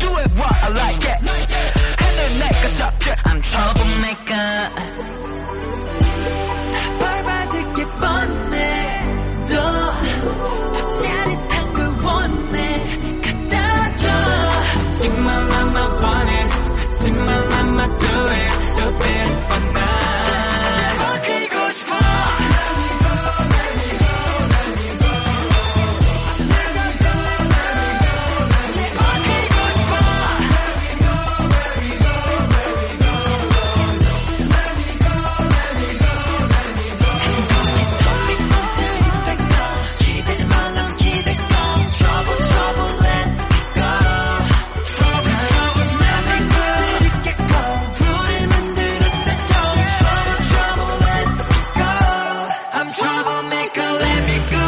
Do it what I like it. I'm troublemaker do it make her let me go.